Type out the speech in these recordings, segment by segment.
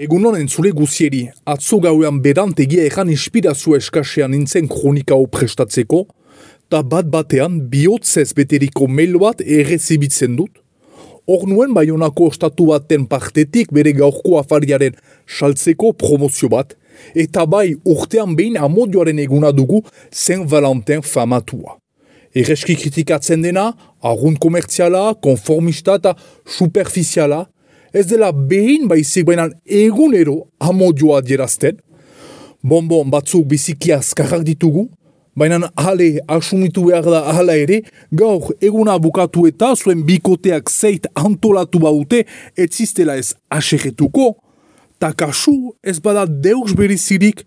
Egun honen zule guzieri, atzo gauean berantegia egan inspirazio eskasean nintzen kronika prestatzeko, eta bat batean bihotzez beteriko mail bat errezibitzen dut. Hor nuen baionako ostatu baten partetik bere gaurko afariaren saltzeko promozio bat, eta bai urtean behin amodioaren eguna dugu zen Valentin famatua. Erreski kritikatzen dena, argunt komertziala, konformista eta superficiala, ez dela behin baizik bainan egunero amodioa dierazten. Bon, bon, batzuk biziki azkarrak ditugu, baina ale asumitu behar da ahala ere, gaur eguna bukatu eta zuen bikoteak zeit antolatu baute, ez ziztela ez aseretuko, ta kasu ez bada deus berizirik,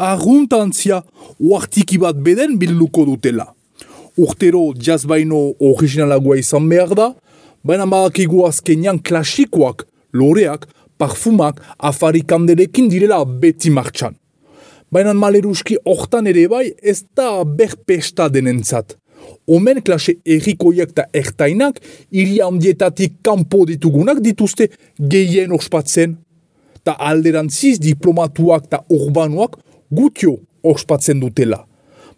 arguntantzia uartiki bat beden bilduko dutela. Urtero jaz baino originalagoa izan behar da, baina badakigu azkenian klasikoak, loreak, parfumak, afarikanderekin direla beti martxan. Baina maleruski hortan ere bai ez da berpesta denentzat. Omen klase errikoiak eta ertainak, iri handietatik kanpo ditugunak dituzte gehien ospatzen. Ta alderantziz diplomatuak eta urbanoak gutio ospatzen dutela.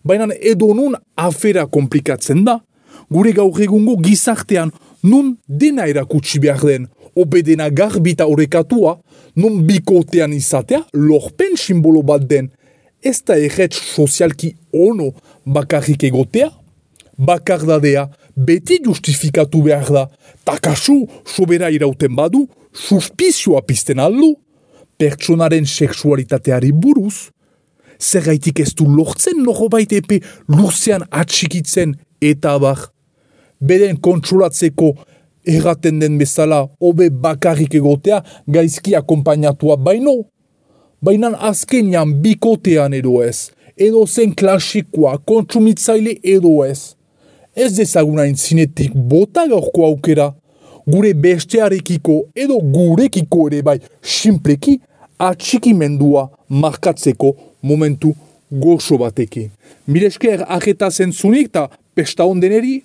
Baina edo nun afera komplikatzen da, gure gaur egungo gizartean nun dena erakutsi behar den, obedena garbita horrekatua, nun bikotean izatea, lorpen simbolo bat den, ez da erretz sozialki ono bakarrik egotea, bakardadea beti justifikatu behar da, takasu sobera irauten badu, suspizioa pizten aldu, pertsonaren seksualitateari buruz, zer gaitik ez du lortzen noho baita epe luzean atxikitzen eta abar, beden kontsulatzeko erraten den bezala hobe bakarrik egotea gaizki akompainatua baino. Baina azkenian bikotean edo ez, edo zen klasikoa kontsumitzaile edo ez. Ez dezaguna intzinetik bota gaurko aukera, gure bestearekiko edo gurekiko ere bai simpleki atxikimendua markatzeko momentu goxo batekin. Miresker arreta zentzunik eta pesta ondeneri